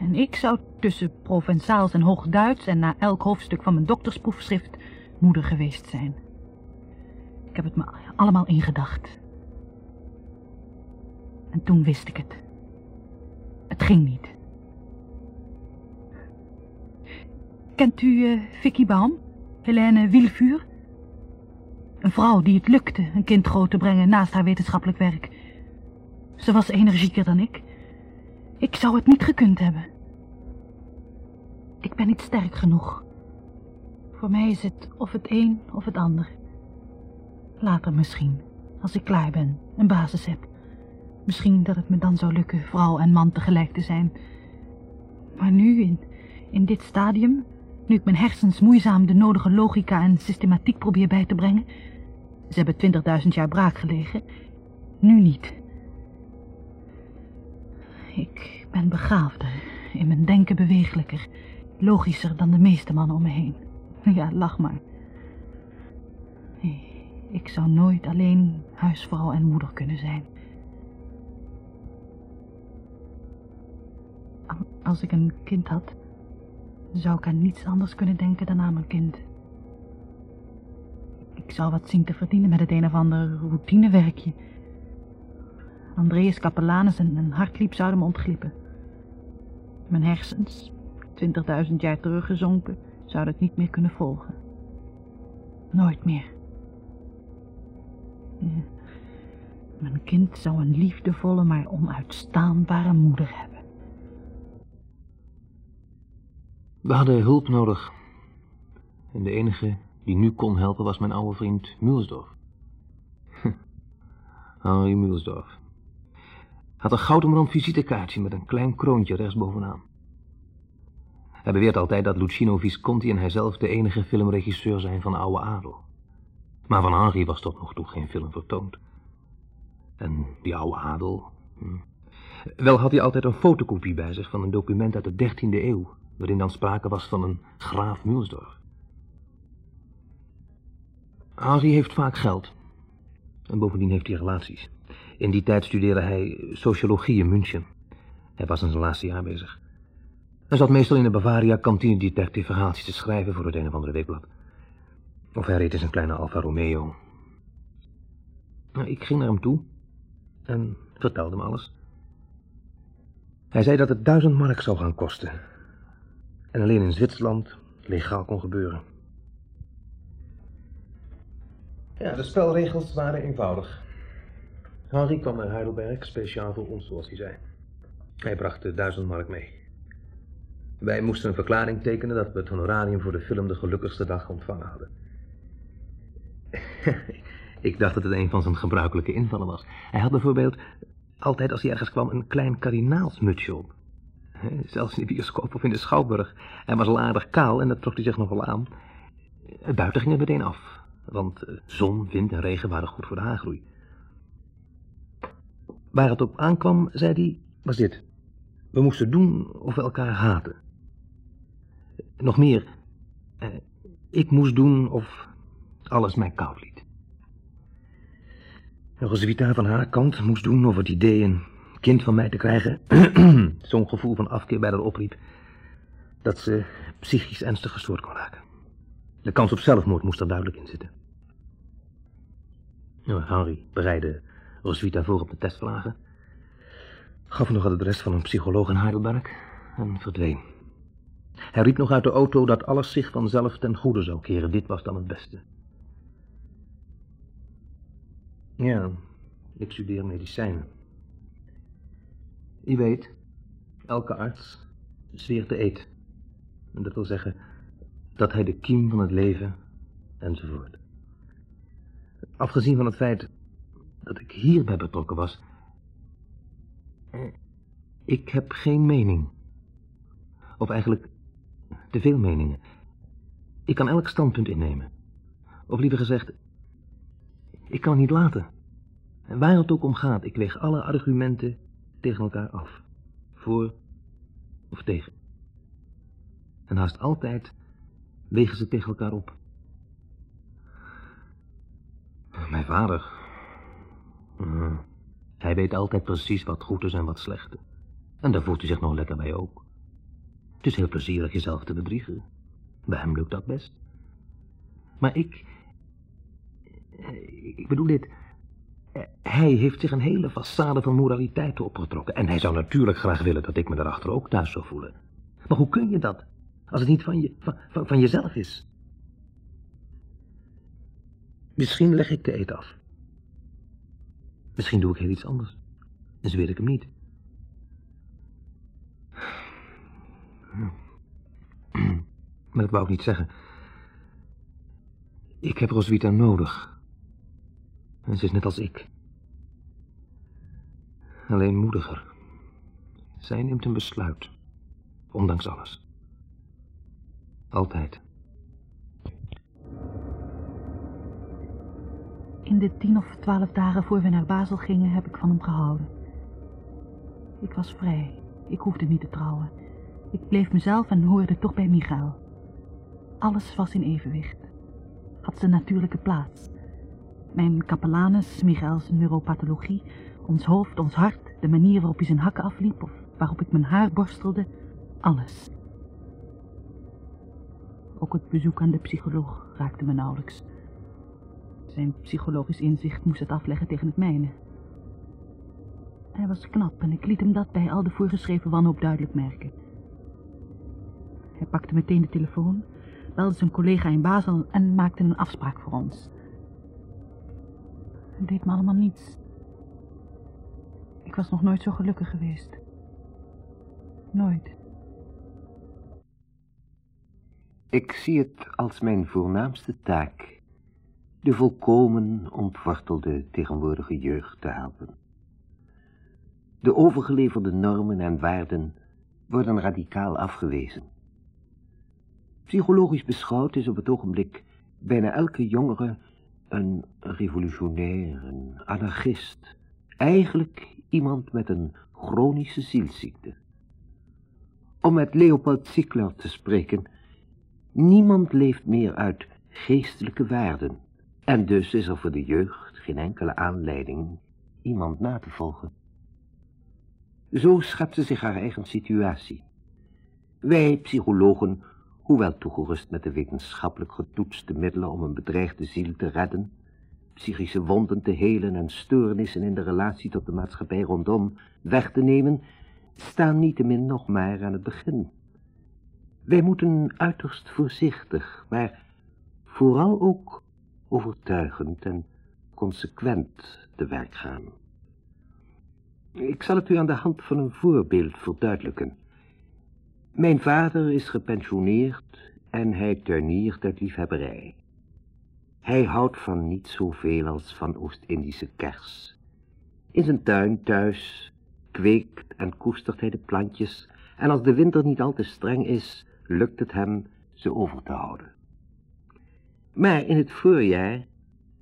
En ik zou tussen Provençaals en Hoogduits en na elk hoofdstuk van mijn doktersproefschrift moeder geweest zijn. Ik heb het me allemaal ingedacht. En toen wist ik het. Het ging niet. Kent u uh, Vicky Baum? Helene Wielvuur? Een vrouw die het lukte een kind groot te brengen naast haar wetenschappelijk werk. Ze was energieker dan ik. Ik zou het niet gekund hebben. Ik ben niet sterk genoeg. Voor mij is het of het een of het ander. Later misschien, als ik klaar ben, een basis heb. Misschien dat het me dan zou lukken vrouw en man tegelijk te zijn. Maar nu, in, in dit stadium, nu ik mijn hersens moeizaam de nodige logica en systematiek probeer bij te brengen... Ze hebben twintigduizend jaar braak gelegen. Nu niet. Ik ben begaafder, in mijn denken bewegelijker, logischer dan de meeste mannen om me heen. Ja, lach maar. Ik zou nooit alleen huisvrouw en moeder kunnen zijn. Als ik een kind had, zou ik aan niets anders kunnen denken dan aan mijn kind. Ik zou wat zien te verdienen met het een of ander routinewerkje. Andreas Capellanus en een hartliep zouden me ontglippen. Mijn hersens, twintigduizend jaar teruggezonken, zouden het niet meer kunnen volgen. Nooit meer. Mijn kind zou een liefdevolle, maar onuitstaanbare moeder hebben. We hadden hulp nodig. En de enige die nu kon helpen was mijn oude vriend Mulsdorf. Henri Mulsdorf. Had een goudomrand visitekaartje met een klein kroontje rechtsbovenaan. Hij beweert altijd dat Lucino Visconti en hijzelf de enige filmregisseur zijn van oude adel. Maar van Henri was tot nog toe geen film vertoond. En die oude adel... Hm. Wel had hij altijd een fotocopie bij zich van een document uit de 13e eeuw... waarin dan sprake was van een graaf Mulsdorf. Henri heeft vaak geld. En bovendien heeft hij relaties. In die tijd studeerde hij sociologie in München. Hij was in zijn laatste jaar bezig. Hij zat meestal in de Bavaria kantine detective verhaaltjes te schrijven voor het een of andere weekblad. Of hij reed in zijn kleine Alfa Romeo. Nou, ik ging naar hem toe en vertelde hem alles. Hij zei dat het duizend mark zou gaan kosten. En alleen in Zwitserland legaal kon gebeuren. Ja, de spelregels waren eenvoudig. Henri kwam naar Heidelberg speciaal voor ons, zoals hij zei. Hij bracht de duizend mark mee. Wij moesten een verklaring tekenen dat we het honorarium voor de film de gelukkigste dag ontvangen hadden. Ik dacht dat het een van zijn gebruikelijke invallen was. Hij had bijvoorbeeld altijd als hij ergens kwam een klein kardinaalsmutsje op. Zelfs in de bioscoop of in de schouwburg. Hij was al aardig kaal en dat trok hij zich nog wel aan. Buiten ging het meteen af. Want eh, zon, wind en regen waren goed voor de haargroei. Waar het op aankwam, zei hij, was dit. We moesten doen of we elkaar haten. Nog meer, eh, ik moest doen of alles mij koud liet. Roswitha van haar kant moest doen of het idee een kind van mij te krijgen zo'n gevoel van afkeer bij haar opriep dat ze psychisch ernstig gestoord kon raken. De kans op zelfmoord moest er duidelijk in zitten. Henry bereidde Roswitha voor op de testvragen. Gaf nog het adres van een psycholoog in Heidelberg en verdween. Hij riep nog uit de auto dat alles zich vanzelf ten goede zou keren. Dit was dan het beste. Ja, ik studeer medicijnen. Je weet, elke arts zweert te eet. En dat wil zeggen dat hij de kiem van het leven enzovoort. Afgezien van het feit dat ik hierbij betrokken was. Ik heb geen mening. Of eigenlijk te veel meningen. Ik kan elk standpunt innemen. Of liever gezegd, ik kan niet laten. En waar het ook om gaat, ik weeg alle argumenten tegen elkaar af. Voor of tegen. En haast altijd wegen ze tegen elkaar op. Mijn vader. Uh, hij weet altijd precies wat goed is en wat slecht. En daar voelt hij zich nog lekker bij ook. Het is heel plezierig jezelf te bedriegen. Bij hem lukt dat best. Maar ik... Ik bedoel dit... Hij heeft zich een hele façade van moraliteit opgetrokken. En hij zou natuurlijk graag willen dat ik me daarachter ook thuis zou voelen. Maar hoe kun je dat? Als het niet van, je, van, van, van jezelf is. Misschien leg ik de eet af. Misschien doe ik heel iets anders. En zweer ik hem niet. Maar dat wou ik niet zeggen. Ik heb Roswitha nodig. En ze is net als ik. Alleen moediger. Zij neemt een besluit. Ondanks alles. Altijd. In de tien of twaalf dagen voor we naar Basel gingen heb ik van hem gehouden. Ik was vrij. Ik hoefde niet te trouwen. Ik bleef mezelf en hoorde toch bij Michael. Alles was in evenwicht. Had zijn natuurlijke plaats. Mijn kapelanus, Michaels neuropathologie, ons hoofd, ons hart, de manier waarop hij zijn hakken afliep of waarop ik mijn haar borstelde, alles. Ook het bezoek aan de psycholoog raakte me nauwelijks. Zijn psychologisch inzicht moest het afleggen tegen het mijne. Hij was knap en ik liet hem dat bij al de voorgeschreven wanhoop duidelijk merken. Hij pakte meteen de telefoon, belde zijn collega in Basel en maakte een afspraak voor ons. Het deed me allemaal niets. Ik was nog nooit zo gelukkig geweest. Nooit. Ik zie het als mijn voornaamste taak de volkomen ontwortelde tegenwoordige jeugd te helpen. De overgeleverde normen en waarden worden radicaal afgewezen. Psychologisch beschouwd is op het ogenblik bijna elke jongere een revolutionair, een anarchist, eigenlijk iemand met een chronische zielsziekte. Om met Leopold Ziegler te spreken, niemand leeft meer uit geestelijke waarden, en dus is er voor de jeugd geen enkele aanleiding iemand na te volgen. Zo schept ze zich haar eigen situatie. Wij, psychologen, hoewel toegerust met de wetenschappelijk getoetste middelen om een bedreigde ziel te redden, psychische wonden te helen en stoornissen in de relatie tot de maatschappij rondom weg te nemen, staan niettemin nog maar aan het begin. Wij moeten uiterst voorzichtig, maar vooral ook overtuigend en consequent te werk gaan. Ik zal het u aan de hand van een voorbeeld verduidelijken. Mijn vader is gepensioneerd en hij tuiniert uit liefhebberij. Hij houdt van niet zoveel als van Oost-Indische kers. In zijn tuin thuis kweekt en koestert hij de plantjes en als de winter niet al te streng is, lukt het hem ze over te houden. Maar in het voorjaar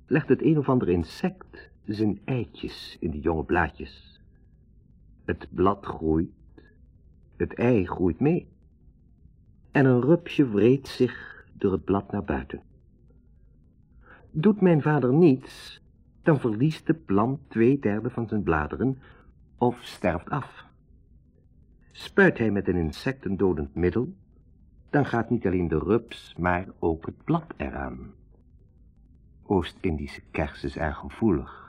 legt het een of ander insect zijn eitjes in die jonge blaadjes. Het blad groeit, het ei groeit mee. En een rupsje wreedt zich door het blad naar buiten. Doet mijn vader niets, dan verliest de plant twee derde van zijn bladeren of sterft af. Spuit hij met een insectendodend middel, dan gaat niet alleen de rups, maar ook het blad eraan. Oost-Indische kers is erg gevoelig.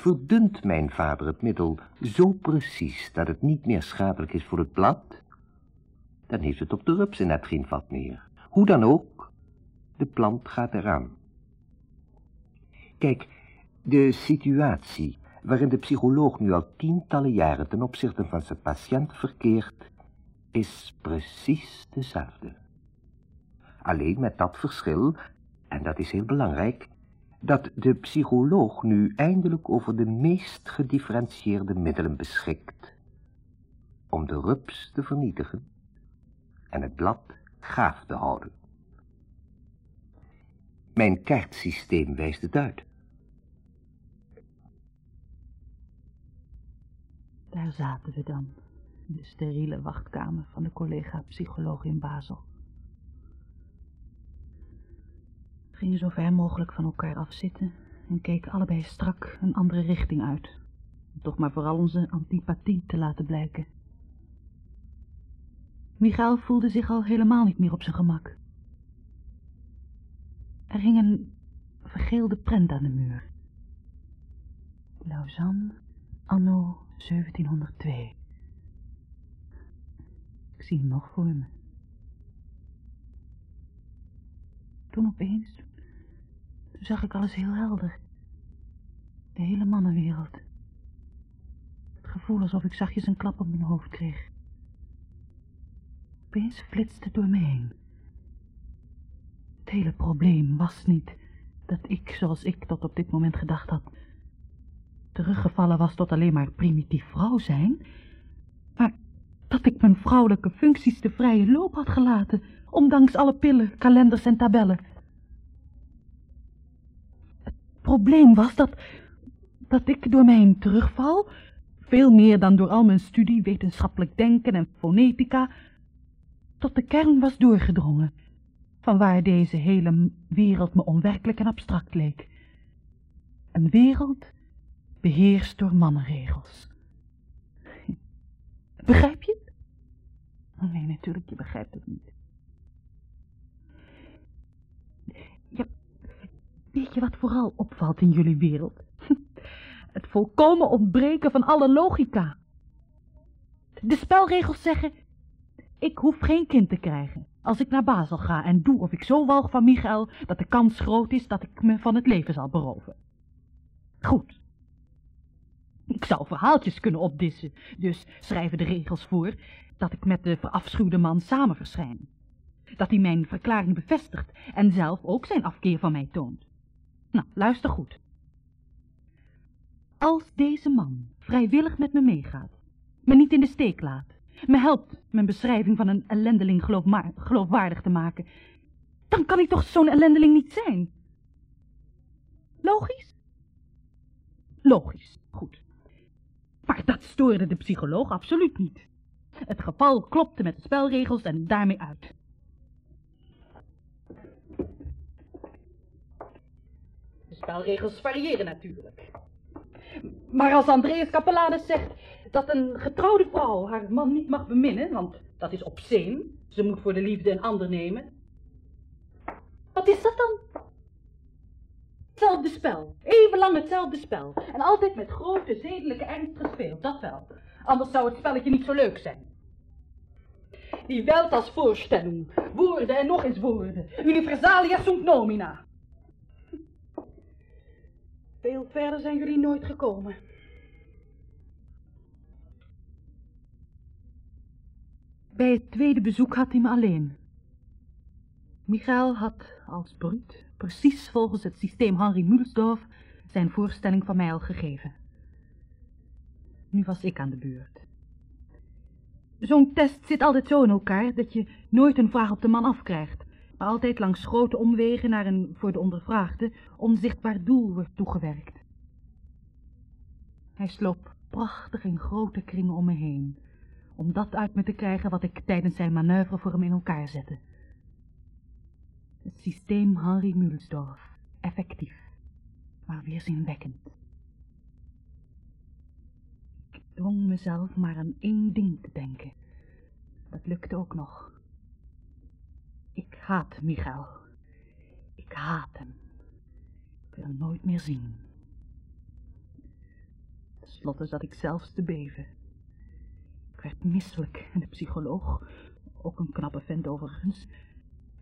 Verdunt mijn vader het middel zo precies dat het niet meer schadelijk is voor het blad, dan heeft het op de rupsen net geen vat meer. Hoe dan ook, de plant gaat eraan. Kijk, de situatie waarin de psycholoog nu al tientallen jaren ten opzichte van zijn patiënt verkeert, is precies dezelfde. Alleen met dat verschil, en dat is heel belangrijk, dat de psycholoog nu eindelijk over de meest gedifferentieerde middelen beschikt om de rups te vernietigen en het blad gaaf te houden. Mijn kaartsysteem wijst het uit. Daar zaten we dan, in de steriele wachtkamer van de collega-psycholoog in Basel. Gingen zo ver mogelijk van elkaar afzitten en keken allebei strak een andere richting uit, om toch maar vooral onze antipathie te laten blijken. Michael voelde zich al helemaal niet meer op zijn gemak. Er hing een vergeelde prent aan de muur. Lausanne, anno 1702. Ik zie hem nog voor me. Toen opeens, toen zag ik alles heel helder. De hele mannenwereld. Het gevoel alsof ik zachtjes een klap op mijn hoofd kreeg. Opeens flitste door me heen. Het hele probleem was niet dat ik, zoals ik tot op dit moment gedacht had, teruggevallen was tot alleen maar primitief vrouw zijn, maar dat ik mijn vrouwelijke functies de vrije loop had gelaten, ondanks alle pillen, kalenders en tabellen. Probleem was dat, dat ik door mijn terugval, veel meer dan door al mijn studie wetenschappelijk denken en fonetica, tot de kern was doorgedrongen, van waar deze hele wereld me onwerkelijk en abstract leek. Een wereld beheerst door mannenregels. Begrijp je het? Oh nee, natuurlijk, je begrijpt het niet. Ja, weet je wat vooral opvalt in jullie wereld? Het volkomen ontbreken van alle logica. De spelregels zeggen, ik hoef geen kind te krijgen. Als ik naar Basel ga en doe of ik zo walg van Michael, dat de kans groot is dat ik me van het leven zal beroven. Goed. Ik zou verhaaltjes kunnen opdissen, dus schrijven de regels voor dat ik met de verafschuwde man samen verschijn. Dat hij mijn verklaring bevestigt en zelf ook zijn afkeer van mij toont. Nou, luister goed. Als deze man vrijwillig met me meegaat, me niet in de steek laat, me helpt mijn beschrijving van een ellendeling geloofwaardig te maken, dan kan ik toch zo'n ellendeling niet zijn? Logisch? Logisch, goed. Maar dat stoorde de psycholoog absoluut niet. Het geval klopte met de spelregels en daarmee uit. Spelregels variëren natuurlijk. Maar als Andreas Capellanus zegt dat een getrouwde vrouw haar man niet mag beminnen, want dat is obscene, ze moet voor de liefde een ander nemen. Wat is dat dan? Hetzelfde spel, even lang hetzelfde spel. En altijd met grote zedelijke ernst gespeeld, dat wel. Anders zou het spelletje niet zo leuk zijn. Die Welt als voorstelling, woorden en nog eens woorden. Universalia sunt nomina. Veel verder zijn jullie nooit gekomen. Bij het tweede bezoek had hij me alleen. Michael had als bruut, precies volgens het systeem Henri Mulsdorf, zijn voorstelling van mij al gegeven. Nu was ik aan de beurt. Zo'n test zit altijd zo in elkaar dat je nooit een vraag op de man afkrijgt, altijd langs grote omwegen naar een voor de ondervraagde onzichtbaar doel wordt toegewerkt. Hij sloop prachtig in grote kringen om me heen, om dat uit me te krijgen wat ik tijdens zijn manoeuvre voor hem in elkaar zette. Het systeem Henri Mulsdorf, effectief, maar weerzinwekkend. Ik dwong mezelf maar aan één ding te denken. Dat lukte ook nog. Ik haat Michael. Ik haat hem. Ik wil hem nooit meer zien. Ten slotte zat ik zelfs te beven. Ik werd misselijk en de psycholoog, ook een knappe vent overigens,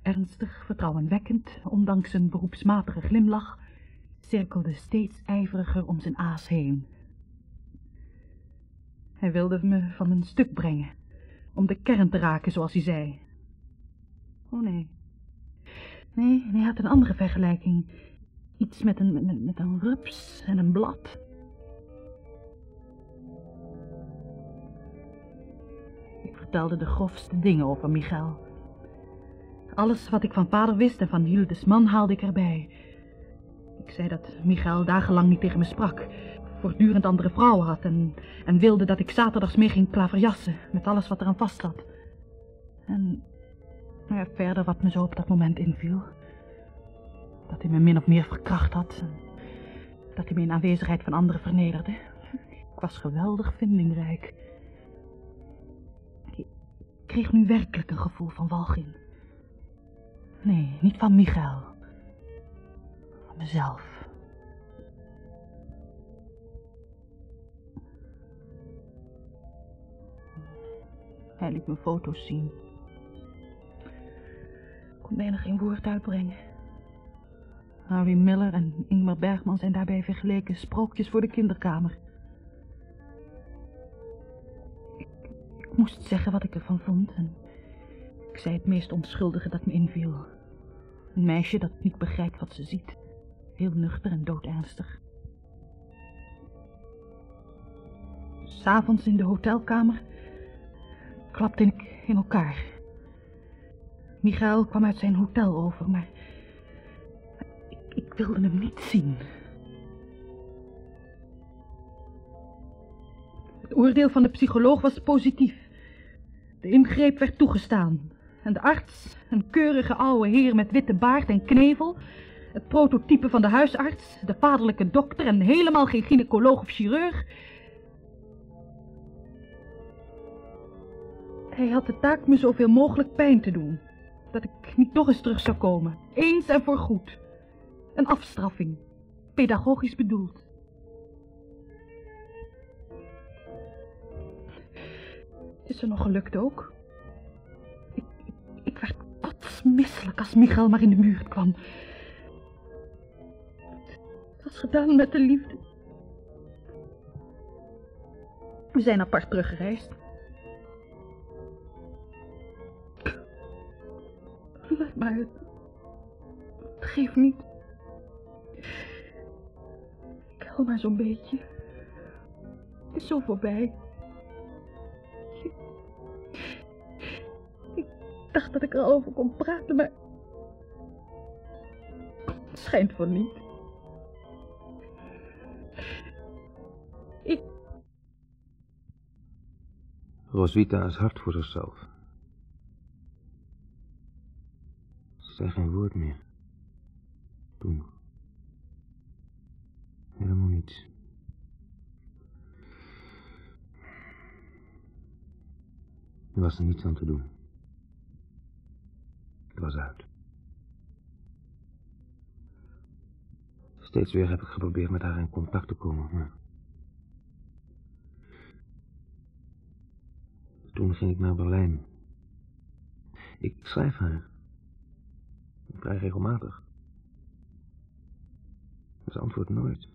ernstig, vertrouwenwekkend, ondanks een beroepsmatige glimlach, cirkelde steeds ijveriger om zijn aas heen. Hij wilde me van een stuk brengen, om de kern te raken, zoals hij zei. Oh nee. Nee, hij had een andere vergelijking. Iets met een, met, een rups en een blad. Ik vertelde de grofste dingen over Michael. Alles wat ik van vader wist en van Hildes man haalde ik erbij. Ik zei dat Michael dagenlang niet tegen me sprak, voortdurend andere vrouwen had en, en wilde dat ik zaterdags mee ging klaverjassen met alles wat eraan vast zat. En verder wat me zo op dat moment inviel. Dat hij me min of meer verkracht had. Dat hij me in aanwezigheid van anderen vernederde. Ik was geweldig vindingrijk. Ik kreeg nu werkelijk een gevoel van walging. Nee, niet van Michael. Van mezelf. Hij liet me foto's zien. Kon bijna geen woord uitbrengen. Harry Miller en Ingmar Bergman zijn daarbij vergeleken sprookjes voor de kinderkamer. Ik, ik moest zeggen wat ik ervan vond en ik zei het meest onschuldige dat me inviel. Een meisje dat niet begrijpt wat ze ziet. Heel nuchter en doodernstig. S'avonds in de hotelkamer klapte ik in elkaar. Michael kwam uit zijn hotel over, maar ik, ik wilde hem niet zien. Het oordeel van de psycholoog was positief. De ingreep werd toegestaan. En de arts, een keurige oude heer met witte baard en knevel, het prototype van de huisarts, de vaderlijke dokter en helemaal geen gynaecoloog of chirurg. Hij had de taak me zoveel mogelijk pijn te doen. Dat ik niet nog eens terug zou komen. Eens en voor goed. Een afstraffing. Pedagogisch bedoeld. Het is er nog gelukt ook. Ik, ik, werd kotsmisselijk als Michael maar in de buurt kwam. Het was gedaan met de liefde. We zijn apart teruggereisd. Maar uit. Het geeft niet. Ik hou maar zo'n beetje. Het is zo voorbij. Ik, dacht dat ik erover kon praten, maar... Het schijnt voor niet. Ik... Roswitha is hard voor zichzelf. Zei geen woord meer. Toen. Helemaal niets. Er was er niets aan te doen. Het was uit. Steeds weer heb ik geprobeerd met haar in contact te komen. Toen ging ik naar Berlijn. Ik schrijf haar. Vrij regelmatig. Ze antwoordt nooit.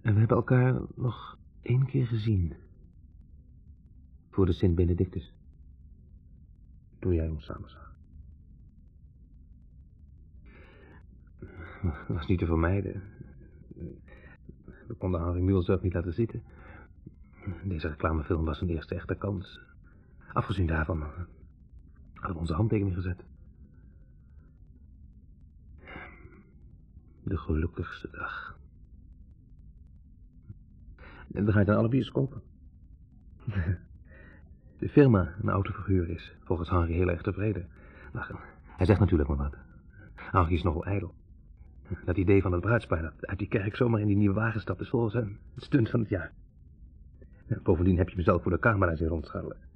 En we hebben elkaar nog één keer gezien. Voor de Sint Benedictus. Toen jij ons samen zag. Was niet te vermijden. We konden Henry Mules zelf niet laten zitten. Deze reclamefilm was een eerste echte kans. Afgezien daarvan hadden we onze handtekening gezet. De gelukkigste dag. En dan ga je dan alle bioscopen. De firma een autoverhuur is volgens Henry heel erg tevreden. Maar hij zegt natuurlijk maar wat. Henry is nogal ijdel. Dat idee van het bruidspaar dat uit die kerk zomaar in die nieuwe wagen stapt is volgens hem het stunt van het jaar. Bovendien heb je mezelf voor de camera zien rondscharrelen.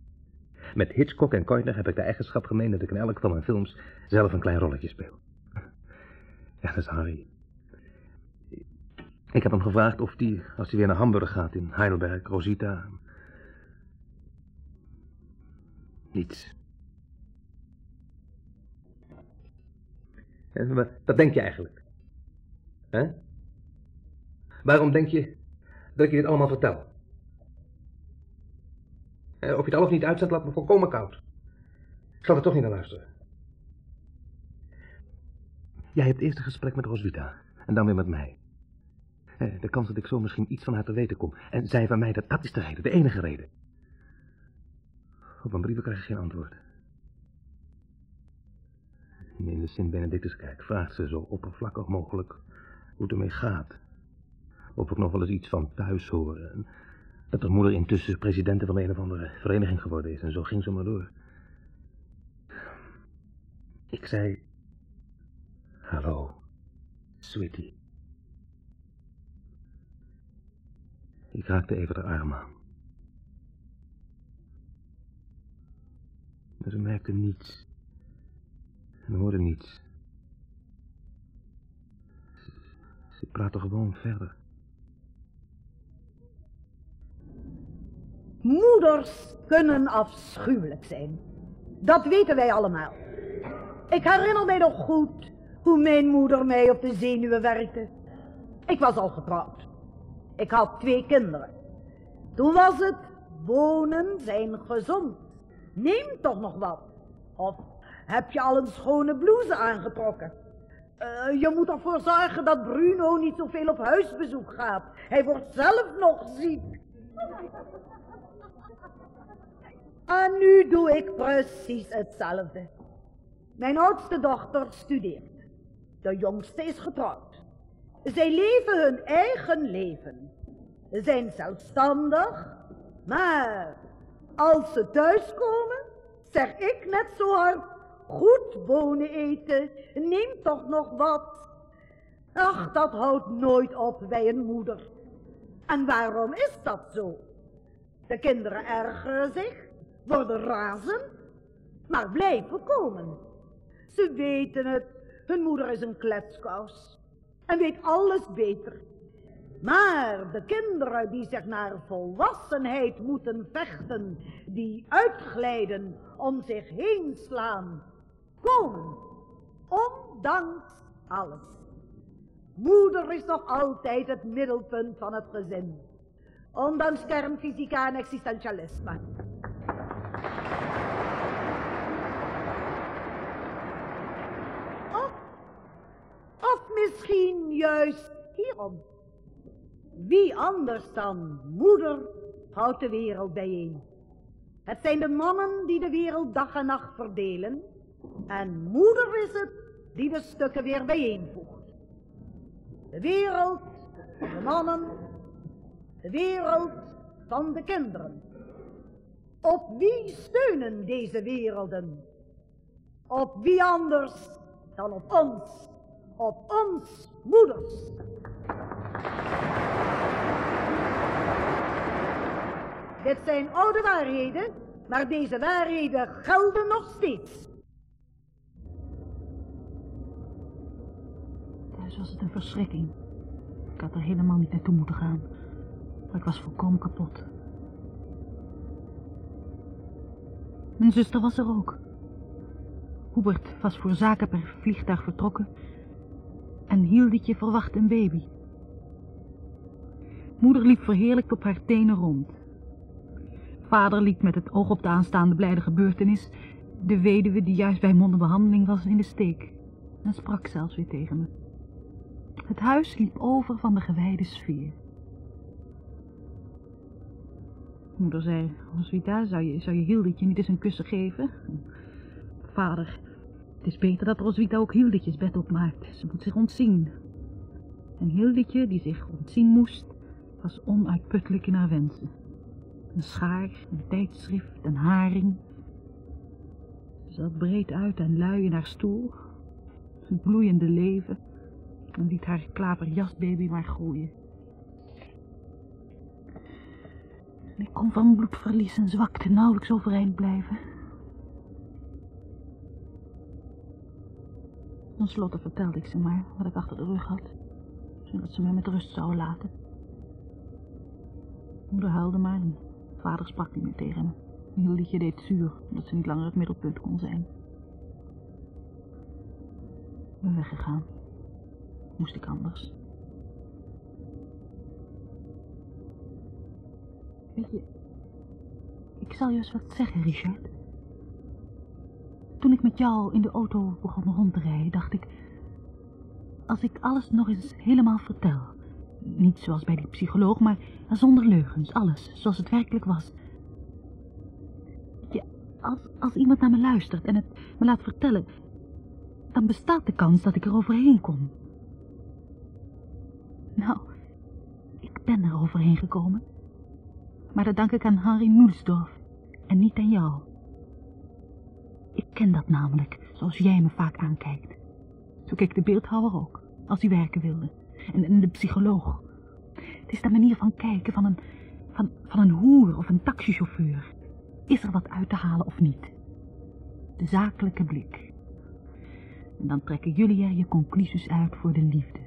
Met Hitchcock en Keutner heb ik de eigenschap gemeen dat ik in elk van mijn films zelf een klein rolletje speel. Ja, dat is Harry. Ik heb hem gevraagd of hij, als hij weer naar Hamburg gaat in Heidelberg, Rosita... Niets. Wat denk je eigenlijk? Hè? Waarom denk je dat ik je dit allemaal vertel? Of je het al of niet uitzet, laat me volkomen koud. Ik zal er toch niet naar luisteren. Jij hebt eerst een gesprek met Roswitha. En dan weer met mij. De kans dat ik zo misschien iets van haar te weten kom. En zij van mij, dat, dat is de reden. De enige reden. Op mijn brieven krijg je geen antwoord. In de Sint-Benedictuskerk vraagt ze zo oppervlakkig mogelijk hoe het ermee gaat. Of ik nog wel eens iets van thuis hoor. Dat haar moeder intussen presidente van een of andere vereniging geworden is. En zo ging ze maar door. Ik zei... Hallo, sweetie. Ik raakte even de arm aan. Maar ze merkte niets. En hoorde niets. Ze, praatte gewoon verder. Moeders kunnen afschuwelijk zijn. Dat weten wij allemaal. Ik herinner mij nog goed hoe mijn moeder mij op de zenuwen werkte. Ik was al getrouwd. Ik had twee kinderen. Toen was het, wonen zijn gezond. Neem toch nog wat. Of heb je al een schone blouse aangetrokken? Eh, je moet ervoor zorgen dat Bruno niet zoveel op huisbezoek gaat. Hij wordt zelf nog ziek. En nu doe ik precies hetzelfde. Mijn oudste dochter studeert. De jongste is getrouwd. Zij leven hun eigen leven. Ze zijn zelfstandig, maar als ze thuiskomen, zeg ik net zo hard, goed bonen eten, neem toch nog wat. Ach, dat houdt nooit op bij een moeder. En waarom is dat zo? De kinderen ergeren zich, worden razend, maar blijven komen. Ze weten het, hun moeder is een kletskous en weet alles beter. Maar de kinderen die zich naar volwassenheid moeten vechten, die uitglijden, om zich heen slaan, komen, ondanks alles. Moeder is nog altijd het middelpunt van het gezin, ondanks kernfysica en existentialisme. Of, of misschien juist hierom. Wie anders dan moeder houdt de wereld bijeen. Het zijn de mannen die de wereld dag en nacht verdelen. En moeder is het die de stukken weer bijeenvoegt. De wereld van de mannen, de wereld van de kinderen. Op wie steunen deze werelden? Op wie anders dan op ons, op ons moeders. Dit zijn oude waarheden, maar deze waarheden gelden nog steeds. Thuis was het een verschrikking. Ik had er helemaal niet naartoe moeten gaan. Maar ik was volkomen kapot. Mijn zuster was er ook. Hubert was voor zaken per vliegtuig vertrokken. En Hildetje verwachtte een baby. Moeder liep verheerlijkt op haar tenen rond. Vader liet met het oog op de aanstaande blijde gebeurtenis de weduwe die juist bij mondenbehandeling was in de steek en sprak zelfs weer tegen me. Het huis liep over van de gewijde sfeer. Moeder zei, Roswitha, zou je, zou je Hildetje niet eens een kussen geven? Vader, het is beter dat Roswitha ook Hildetjes bed opmaakt. Ze moet zich ontzien. En Hildetje, die zich ontzien moest, was onuitputtelijk in haar wensen. Een schaar, een tijdschrift, een haring. Ze zat breed uit en lui in haar stoel, een bloeiende leven, en liet haar klaverjasbaby maar groeien. Ik kon van bloedverlies en zwakte nauwelijks overeind blijven. Ten slotte vertelde ik ze maar wat ik achter de rug had, zodat ze mij met rust zouden laten. Moeder huilde maar en vader sprak niet meer tegen me. Hildetje deed zuur, omdat ze niet langer het middelpunt kon zijn. Ik ben weggegaan. Moest ik anders. Weet je, ik zal je eens wat zeggen, Richard. Toen ik met jou in de auto begon rond te rijden, dacht ik... Als ik alles nog eens helemaal vertel... Niet zoals bij die psycholoog, maar zonder leugens, alles, zoals het werkelijk was. Ja, als, als iemand naar me luistert en het me laat vertellen... dan bestaat de kans dat ik er overheen kom. Nou, ik ben er overheen gekomen. Maar dat dank ik aan Harry Noelsdorf en niet aan jou. Ik ken dat namelijk, zoals jij me vaak aankijkt. Zo keek de beeldhouwer ook, als hij werken wilde. En, de psycholoog. Het is de manier van kijken van een, van, van een hoer of een taxichauffeur. Is er wat uit te halen of niet? De zakelijke blik. En dan trekken jullie er je conclusies uit voor de liefde.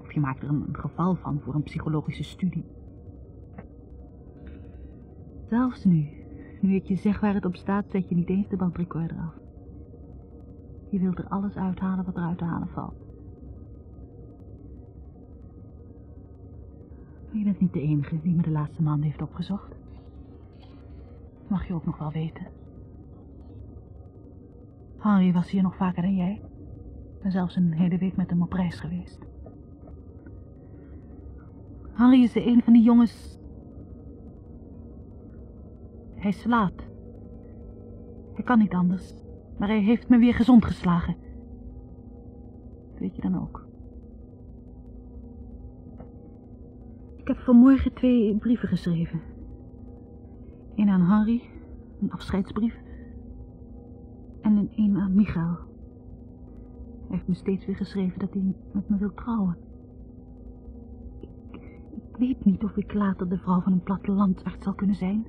Of je maakt er een geval van voor een psychologische studie. Zelfs nu, nu ik je zeg waar het op staat, zet je niet eens de bandrecorder af. Je wilt er alles uithalen wat er uit te halen valt. Je bent niet de enige die me de laatste maanden heeft opgezocht. Mag je ook nog wel weten. Henry was hier nog vaker dan jij. Ben zelfs een hele week met hem op reis geweest. Henry is de een van die jongens... Hij slaat. Hij kan niet anders. Maar hij heeft me weer gezond geslagen. Weet je dan ook. Ik heb vanmorgen twee brieven geschreven. Eén aan Henry, een afscheidsbrief. En een aan Michael. Hij heeft me steeds weer geschreven dat hij met me wil trouwen. Ik, weet niet of ik later de vrouw van een plattelandaard zal kunnen zijn.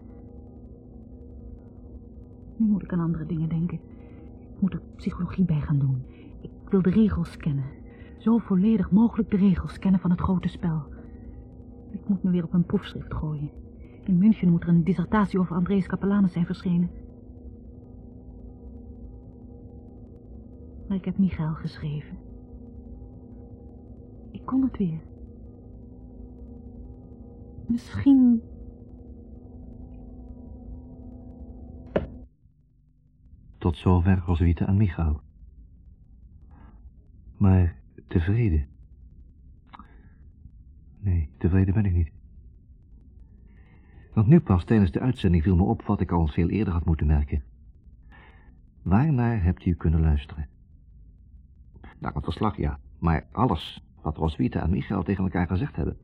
Nu moet ik aan andere dingen denken. Ik moet er psychologie bij gaan doen. Ik wil de regels kennen. Zo volledig mogelijk de regels kennen van het grote spel. Ik moet me weer op een proefschrift gooien. In München moet er een dissertatie over Andreas Capellanus zijn verschenen. Maar ik heb Michael geschreven. Ik kon het weer. Misschien... Tot zover Roswitha en Michael. Maar tevreden? Nee, tevreden ben ik niet. Want nu pas tijdens de uitzending viel me op wat ik al veel eerder had moeten merken. Waarnaar hebt u kunnen luisteren? Naar het verslag, ja. Maar alles wat Roswitha en Michael tegen elkaar gezegd hebben.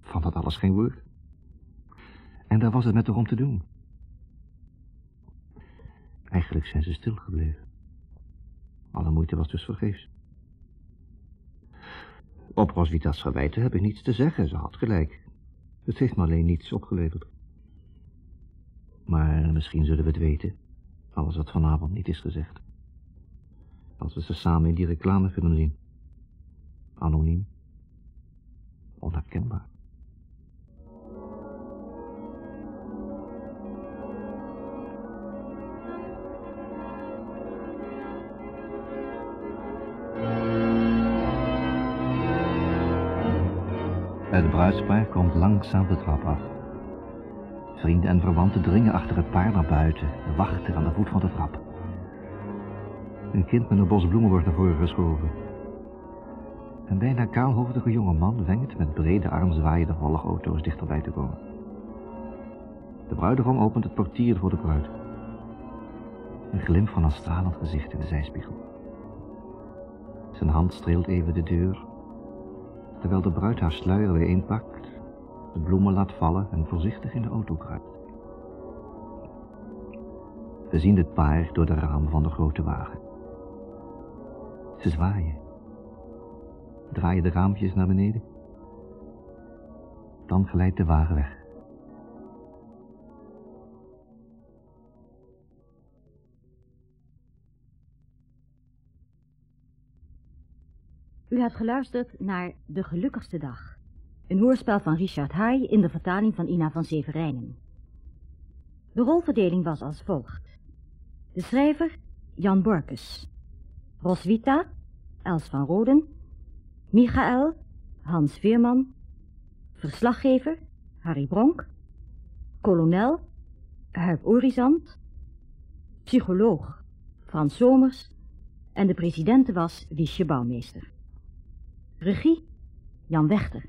Van dat alles geen woord. En daar was het met erom te doen. Eigenlijk zijn ze stilgebleven. Alle moeite was dus vergeefs. Op Roswitha's verwijten heb ik niets te zeggen, ze had gelijk. Het heeft me alleen niets opgeleverd. Maar misschien zullen we het weten, alles wat vanavond niet is gezegd. Als we ze samen in die reclame kunnen zien. Anoniem. Onherkenbaar. Het bruidspaar komt langzaam de trap af. Vrienden en verwanten dringen achter het paar naar buiten, wachten aan de voet van de trap. Een kind met een bos bloemen wordt naar voren geschoven. Een bijna kaalhoofdige jonge man wenkt met brede arm zwaaien de volgauto's dichterbij te komen. De bruidegom opent het portier voor de bruid. Een glimp van een stralend gezicht in de zijspiegel. Zijn hand streelt even de deur terwijl de bruid haar sluier weer inpakt, de bloemen laat vallen en voorzichtig in de auto kruipt. We zien het paar door de ramen van de grote wagen. Ze zwaaien. Draaien de raampjes naar beneden. Dan glijdt de wagen weg. U hebt geluisterd naar De Gelukkigste Dag. Een hoorspel van Richard Haay in de vertaling van Ina van Severijnen. De rolverdeling was als volgt. De schrijver Jan Borkes. Roswitha Els van Roden. Michael Hans Veerman. Verslaggever Harry Bronk. Kolonel Huib Orizant. Psycholoog Frans Somers. En de presidente was Wiesje Bouwmeester. Regie Jan Wechter.